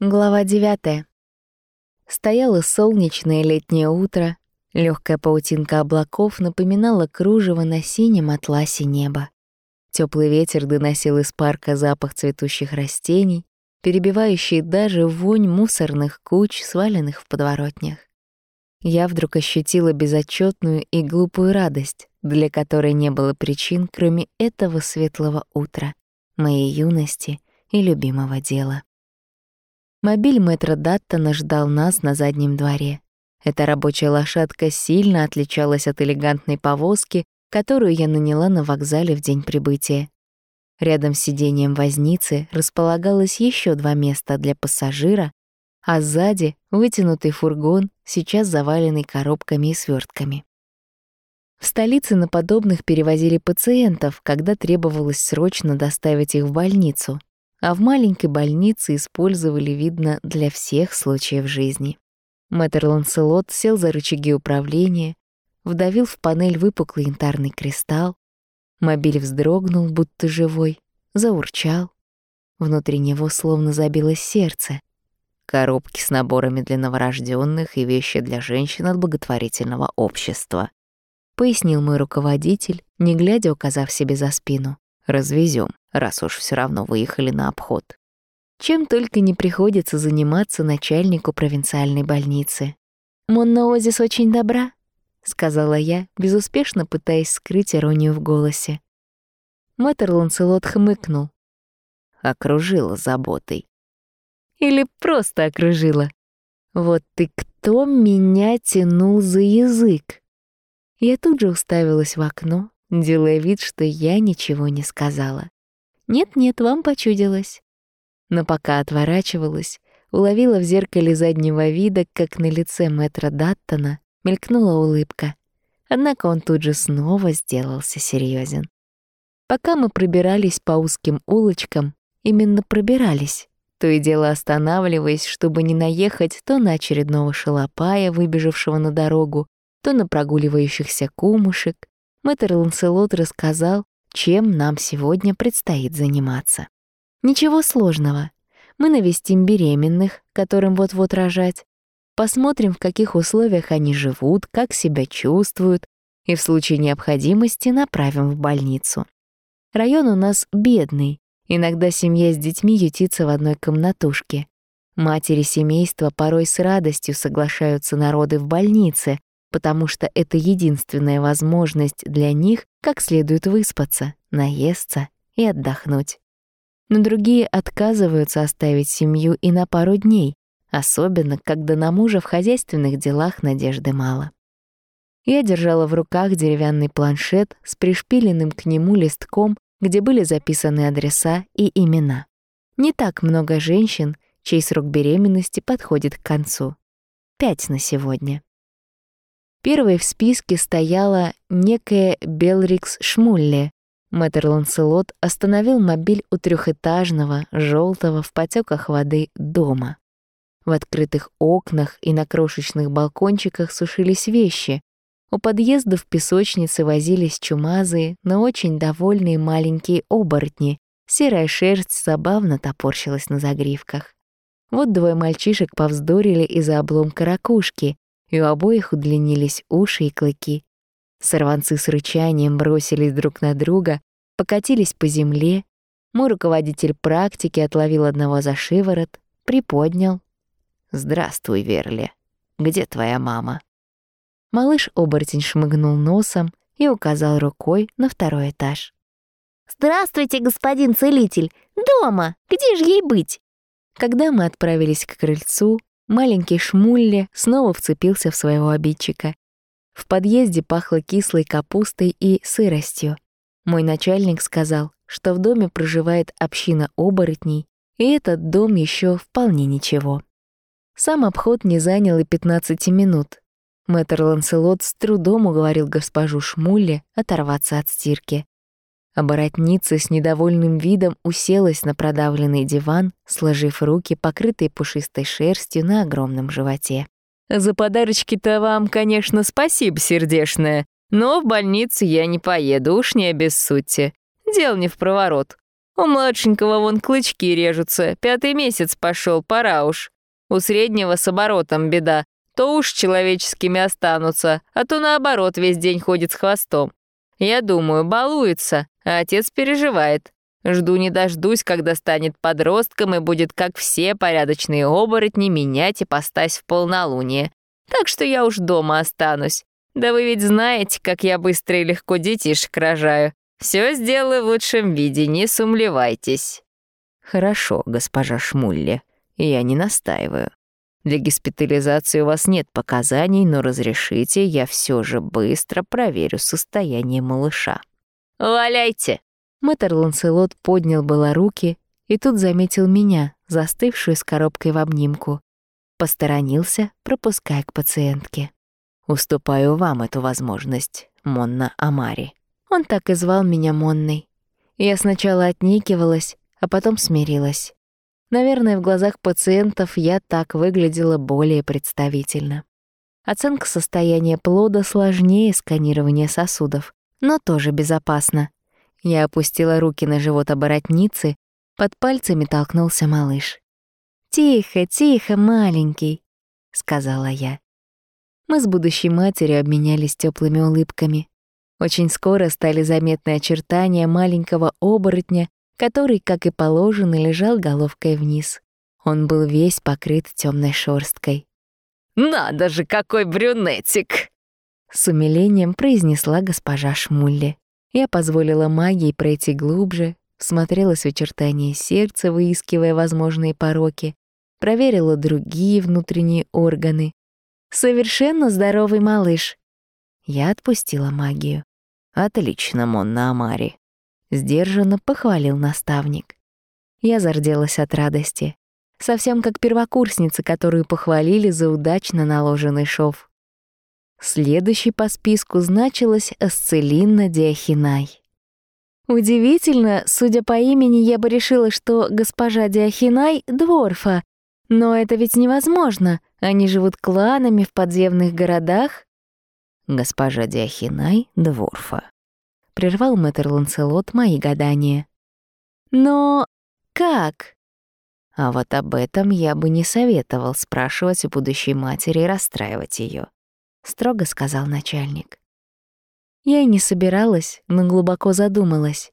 Глава 9. Стояло солнечное летнее утро, легкая паутинка облаков напоминала кружево на синем атласе неба. Теплый ветер доносил из парка запах цветущих растений, перебивающий даже вонь мусорных куч, сваленных в подворотнях. Я вдруг ощутила безотчетную и глупую радость, для которой не было причин, кроме этого светлого утра, моей юности и любимого дела. Мобиль мэтра Даттона ждал нас на заднем дворе. Эта рабочая лошадка сильно отличалась от элегантной повозки, которую я наняла на вокзале в день прибытия. Рядом с сиденьем возницы располагалось еще два места для пассажира, а сзади — вытянутый фургон, сейчас заваленный коробками и свертками. В столице на подобных перевозили пациентов, когда требовалось срочно доставить их в больницу, а в маленькой больнице использовали, видно, для всех случаев жизни. Мэтр Ланселот сел за рычаги управления, вдавил в панель выпуклый янтарный кристалл, мобиль вздрогнул, будто живой, заурчал. Внутри него словно забилось сердце. Коробки с наборами для новорожденных и вещи для женщин от благотворительного общества. Пояснил мой руководитель, не глядя указав себе за спину. Развезем раз уж все равно выехали на обход. Чем только не приходится заниматься начальнику провинциальной больницы. «Монноозис очень добра», — сказала я, безуспешно пытаясь скрыть иронию в голосе. Мэтр Ланселот хмыкнул. Окружила заботой. Или просто окружила. Вот ты кто меня тянул за язык? Я тут же уставилась в окно, делая вид, что я ничего не сказала. «Нет-нет, вам почудилось». Но пока отворачивалась, уловила в зеркале заднего вида, как на лице мэтра Даттона мелькнула улыбка. Однако он тут же снова сделался серьезен. Пока мы пробирались по узким улочкам, именно пробирались, то и дело останавливаясь, чтобы не наехать то на очередного шалопая, выбежавшего на дорогу, то на прогуливающихся кумушек, мэтр Ланселот рассказал, чем нам сегодня предстоит заниматься. Ничего сложного. Мы навестим беременных, которым вот-вот рожать, посмотрим, в каких условиях они живут, как себя чувствуют, и в случае необходимости направим в больницу. Район у нас бедный, иногда семья с детьми ютится в одной комнатушке. Матери семейства порой с радостью соглашаются на роды в больнице, потому что это единственная возможность для них как следует выспаться, наесться и отдохнуть. Но другие отказываются оставить семью и на пару дней, особенно когда на мужа в хозяйственных делах надежды мало. Я держала в руках деревянный планшет с пришпиленным к нему листком, где были записаны адреса и имена. Не так много женщин, чей срок беременности подходит к концу. Пять на сегодня. Первой в списке стояла некая Белрикс Шмулле. Мэтр Ланселот остановил мобиль у трехэтажного, желтого в потеках воды дома. В открытых окнах и на крошечных балкончиках сушились вещи. У подъезда в песочнице возились чумазые, но очень довольные маленькие оборотни. Серая шерсть забавно топорщилась на загривках. Вот двое мальчишек повздорили из-за обломка ракушки, и у обоих удлинились уши и клыки. Сорванцы с рычанием бросились друг на друга, покатились по земле. Мой руководитель практики отловил одного за шиворот, приподнял. «Здравствуй, Верли. Где твоя мама?» Малыш-оборотень шмыгнул носом и указал рукой на второй этаж. «Здравствуйте, господин целитель! Дома! Где же ей быть?» Когда мы отправились к крыльцу, Маленький Шмулли снова вцепился в своего обидчика. В подъезде пахло кислой капустой и сыростью. Мой начальник сказал, что в доме проживает община оборотней, и этот дом еще вполне ничего. Сам обход не занял и 15 минут. Мэтр Ланселот с трудом уговорил госпожу Шмулли оторваться от стирки. Оборотница с недовольным видом уселась на продавленный диван, сложив руки, покрытые пушистой шерстью на огромном животе. «За подарочки-то вам, конечно, спасибо сердешное, но в больницу я не поеду, уж не обессудьте. Дел не в проворот. У младшенького вон клычки режутся, пятый месяц пошел, пора уж. У среднего с оборотом беда, то уж человеческими останутся, а то наоборот весь день ходит с хвостом. Я думаю, балуется, а отец переживает. Жду не дождусь, когда станет подростком и будет, как все порядочные оборотни, менять и постась в полнолуние. Так что я уж дома останусь. Да вы ведь знаете, как я быстро и легко детишек рожаю. Все сделаю в лучшем виде, не сумлевайтесь». «Хорошо, госпожа Шмулли, я не настаиваю. Для госпитализации у вас нет показаний, но разрешите, я все же быстро проверю состояние малыша». «Валяйте!» Мэтр Ланселот поднял было руки и тут заметил меня, застывшую с коробкой в обнимку. Посторонился, пропуская к пациентке. «Уступаю вам эту возможность, Монна Амари». Он так и звал меня Монной. Я сначала отнекивалась, а потом смирилась. Наверное, в глазах пациентов я так выглядела более представительно. Оценка состояния плода сложнее сканирования сосудов, но тоже безопасно. Я опустила руки на живот оборотницы, под пальцами толкнулся малыш. «Тихо, тихо, маленький», — сказала я. Мы с будущей матерью обменялись теплыми улыбками. Очень скоро стали заметны очертания маленького оборотня, который, как и положено, лежал головкой вниз. Он был весь покрыт темной шерсткой. «Надо же, какой брюнетик!» С умилением произнесла госпожа Шмулли. Я позволила магии пройти глубже, смотрелась в очертания сердца, выискивая возможные пороки, проверила другие внутренние органы. «Совершенно здоровый малыш!» Я отпустила магию. «Отлично, Монна Амари!» Сдержанно похвалил наставник. Я зарделась от радости. Совсем как первокурсница, которую похвалили за удачно наложенный шов. Следующей по списку значилась Асцелинна Диахинай. Удивительно, судя по имени, я бы решила, что госпожа Диахинай — дворфа. Но это ведь невозможно. Они живут кланами в подземных городах. Госпожа Диахинай — дворфа. Прервал мэтр Ланселот мои гадания. Но как? А вот об этом я бы не советовал спрашивать у будущей матери и расстраивать ее строго сказал начальник. Я и не собиралась, но глубоко задумалась.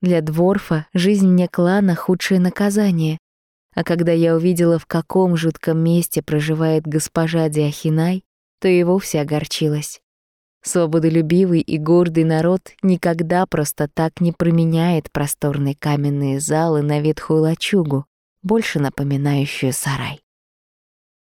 Для Дворфа жизнь вне клана — худшее наказание. А когда я увидела, в каком жутком месте проживает госпожа Диахинай, то и вовсе огорчилась. Свободолюбивый и гордый народ никогда просто так не променяет просторные каменные залы на ветхую лачугу, больше напоминающую сарай.